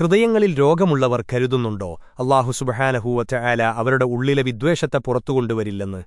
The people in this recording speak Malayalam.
ഹൃദയങ്ങളിൽ രോഗമുള്ളവർ കരുതുന്നുണ്ടോ? അള്ളാഹു സുബഹാനഹൂവറ്റ ആല അവരുടെ ഉള്ളിലെ വിദ്വേഷത്തെ പുറത്തുകൊണ്ടുവരില്ലെന്ന്.